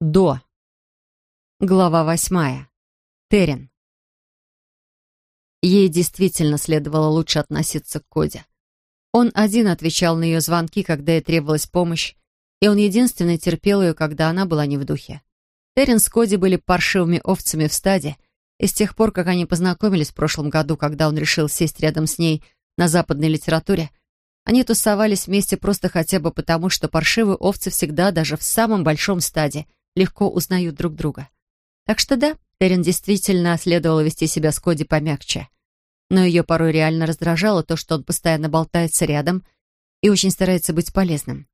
До. Глава восьмая. Терен. Ей действительно следовало лучше относиться к Коде. Он один отвечал на ее звонки, когда ей требовалась помощь, и он единственный терпел ее, когда она была не в духе. Терен с Коди были паршивыми овцами в стаде, и с тех пор, как они познакомились в прошлом году, когда он решил сесть рядом с ней на западной литературе, они тусовались вместе просто хотя бы потому, что паршивые овцы всегда, даже в самом большом стаде, легко узнают друг друга. Так что да, Терен действительно следовало вести себя с Коди помягче. Но ее порой реально раздражало то, что он постоянно болтается рядом и очень старается быть полезным.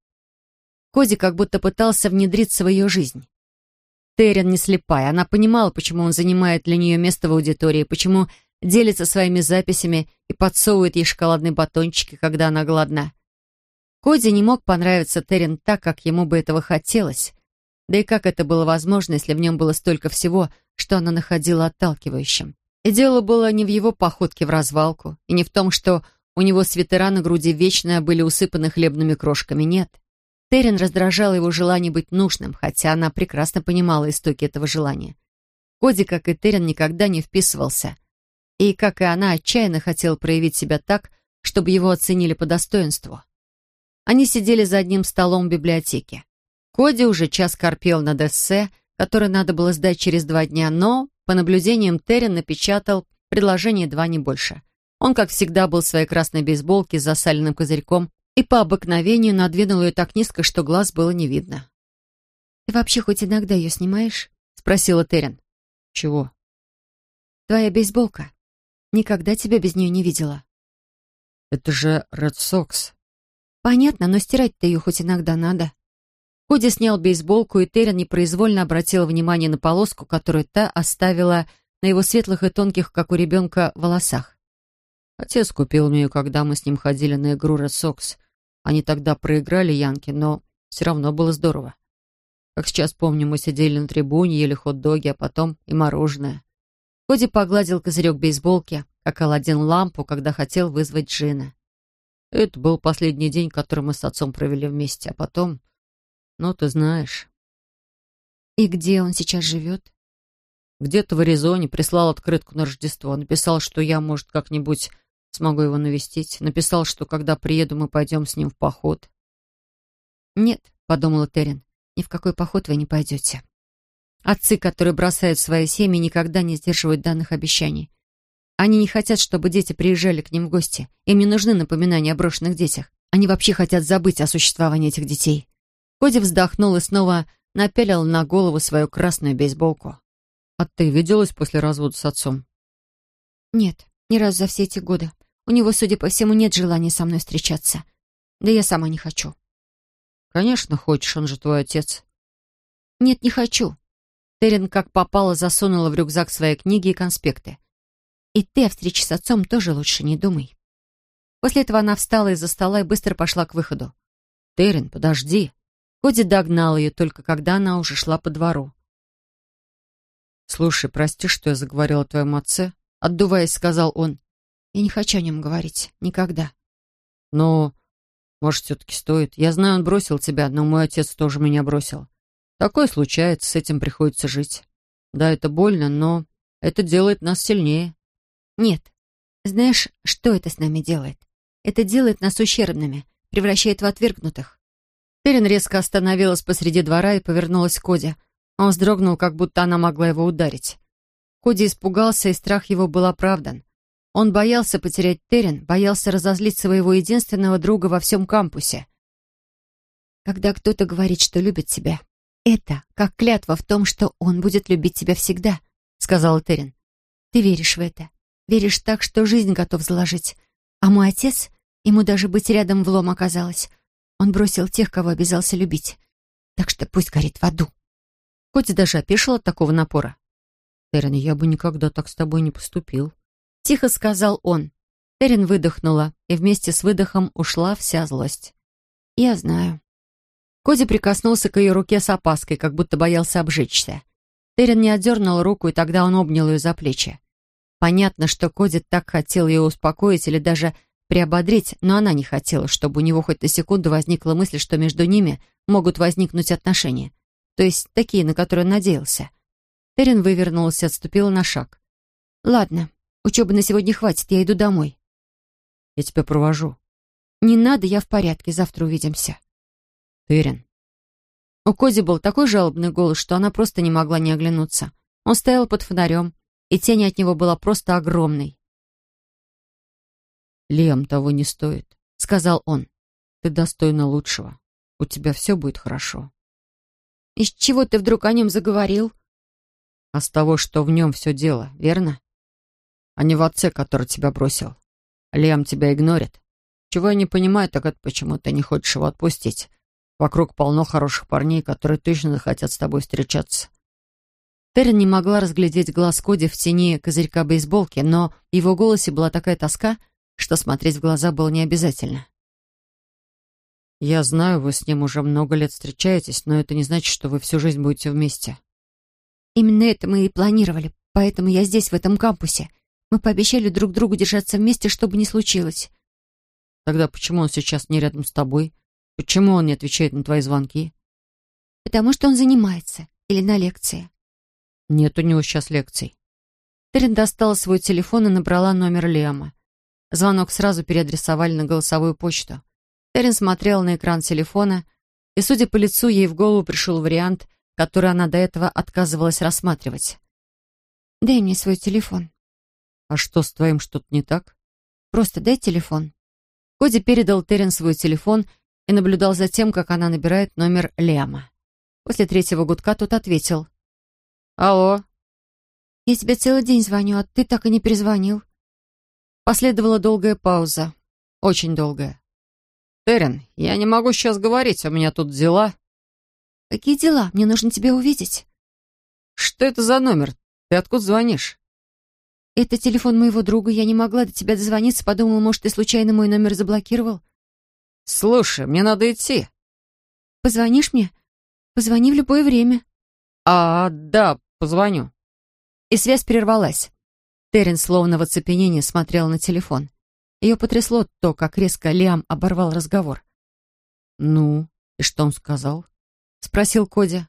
Коди как будто пытался внедриться в ее жизнь. Терен не слепая, она понимала, почему он занимает для нее место в аудитории, почему делится своими записями и подсовывает ей шоколадные батончики, когда она голодна. Коди не мог понравиться Терен так, как ему бы этого хотелось. Да и как это было возможно, если в нем было столько всего, что она находила отталкивающим. И дело было не в его походке в развалку, и не в том, что у него свитера на груди вечно были усыпаны хлебными крошками, нет. Терен раздражал его желание быть нужным, хотя она прекрасно понимала истоки этого желания. Коди, как и Терен, никогда не вписывался. И, как и она, отчаянно хотел проявить себя так, чтобы его оценили по достоинству. Они сидели за одним столом в библиотеке. Коди уже час корпел над эссе, которое надо было сдать через два дня, но, по наблюдениям, Терен напечатал предложение два не больше. Он, как всегда, был в своей красной бейсболке с засаленным козырьком и по обыкновению надвинул ее так низко, что глаз было не видно. «Ты вообще хоть иногда ее снимаешь?» — спросила Терен. «Чего?» «Твоя бейсболка. Никогда тебя без нее не видела». «Это же Ред Сокс». «Понятно, но стирать-то ее хоть иногда надо». Коди снял бейсболку, и Терен непроизвольно обратила внимание на полоску, которую та оставила на его светлых и тонких, как у ребенка, волосах. Отец купил мне ее, когда мы с ним ходили на игру Ред Сокс. Они тогда проиграли Янки, но все равно было здорово. Как сейчас помню, мы сидели на трибуне, ели хот-доги, а потом и мороженое. Коди погладил козырек бейсболки, как Аладдин лампу, когда хотел вызвать Джина. Это был последний день, который мы с отцом провели вместе, а потом... Ну, ты знаешь. И где он сейчас живет? Где-то в Аризоне прислал открытку на Рождество. Написал, что я, может, как-нибудь Смогу его навестить. Написал, что когда приеду, мы пойдем с ним в поход. «Нет», — подумала Терен, — «ни в какой поход вы не пойдете». Отцы, которые бросают свои семьи, никогда не сдерживают данных обещаний. Они не хотят, чтобы дети приезжали к ним в гости. Им не нужны напоминания о брошенных детях. Они вообще хотят забыть о существовании этих детей. Коди вздохнул и снова напялил на голову свою красную бейсболку. «А ты виделась после развода с отцом?» «Нет, ни разу за все эти годы. У него, судя по всему, нет желания со мной встречаться. Да я сама не хочу. Конечно, хочешь, он же твой отец. Нет, не хочу. Терен как попало засунула в рюкзак свои книги и конспекты. И ты о встрече с отцом тоже лучше не думай. После этого она встала из-за стола и быстро пошла к выходу. «Терен, подожди!» Коди догнал ее, только когда она уже шла по двору. «Слушай, прости, что я заговорил о твоем отце», — отдуваясь, сказал он. Я не хочу о нем говорить. Никогда. Но, может, все-таки стоит. Я знаю, он бросил тебя, но мой отец тоже меня бросил. Такое случается, с этим приходится жить. Да, это больно, но это делает нас сильнее. Нет. Знаешь, что это с нами делает? Это делает нас ущербными, превращает в отвергнутых. Терен резко остановилась посреди двора и повернулась к Коде. Он вздрогнул, как будто она могла его ударить. Коди испугался, и страх его был оправдан. Он боялся потерять Терен, боялся разозлить своего единственного друга во всем кампусе. Когда кто-то говорит, что любит тебя, это как клятва в том, что он будет любить тебя всегда, сказал Терен. Ты веришь в это. Веришь так, что жизнь готов заложить. А мой отец, ему даже быть рядом в лом оказалось. Он бросил тех, кого обязался любить. Так что пусть горит в аду. Хоть даже опешил от такого напора. Терен, я бы никогда так с тобой не поступил. Тихо сказал он. Терен выдохнула, и вместе с выдохом ушла вся злость. «Я знаю». Коди прикоснулся к ее руке с опаской, как будто боялся обжечься. Терен не отдернул руку, и тогда он обнял ее за плечи. Понятно, что Коди так хотел ее успокоить или даже приободрить, но она не хотела, чтобы у него хоть на секунду возникла мысль, что между ними могут возникнуть отношения. то есть такие, на которые он надеялся. Терен вывернулся, отступила на шаг. «Ладно, учебы на сегодня хватит, я иду домой». «Я тебя провожу». «Не надо, я в порядке, завтра увидимся». «Терен». У Коди был такой жалобный голос, что она просто не могла не оглянуться. Он стоял под фонарем, и тень от него была просто огромной. «Лем того не стоит», — сказал он. «Ты достойна лучшего. У тебя все будет хорошо». «Из чего ты вдруг о нем заговорил?» «А с того, что в нем все дело, верно? А не в отце, который тебя бросил. Лем тебя игнорит. Чего я не понимаю, так это почему ты не хочешь его отпустить. Вокруг полно хороших парней, которые точно захотят с тобой встречаться». Террен не могла разглядеть глаз Коди в тени козырька бейсболки, но в его голосе была такая тоска, что смотреть в глаза было не обязательно. «Я знаю, вы с ним уже много лет встречаетесь, но это не значит, что вы всю жизнь будете вместе». «Именно это мы и планировали, поэтому я здесь, в этом кампусе. Мы пообещали друг другу держаться вместе, что бы ни случилось». «Тогда почему он сейчас не рядом с тобой? Почему он не отвечает на твои звонки?» «Потому что он занимается. Или на лекции». «Нет у него сейчас лекций». Терен достала свой телефон и набрала номер Лиама. Звонок сразу переадресовали на голосовую почту. Терен смотрела на экран телефона, и, судя по лицу, ей в голову пришел вариант, который она до этого отказывалась рассматривать. «Дай мне свой телефон». «А что, с твоим что-то не так?» «Просто дай телефон». Коди передал Терен свой телефон и наблюдал за тем, как она набирает номер Лиама. После третьего гудка тот ответил. «Алло?» «Я тебе целый день звоню, а ты так и не перезвонил». Последовала долгая пауза. Очень долгая. «Терен, я не могу сейчас говорить, у меня тут дела». «Какие дела? Мне нужно тебя увидеть». «Что это за номер? Ты откуда звонишь?» «Это телефон моего друга. Я не могла до тебя дозвониться. Подумала, может, ты случайно мой номер заблокировал?» «Слушай, мне надо идти». «Позвонишь мне? Позвони в любое время». «А, да, позвоню». И связь прервалась. Терен словно в оцепенении смотрел на телефон. Ее потрясло то, как резко Лиам оборвал разговор. «Ну, и что он сказал?» — спросил Коди.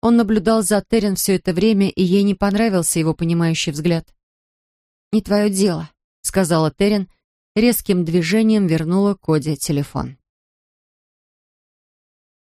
Он наблюдал за Терен все это время, и ей не понравился его понимающий взгляд. «Не твое дело», — сказала Терен, резким движением вернула Коди телефон.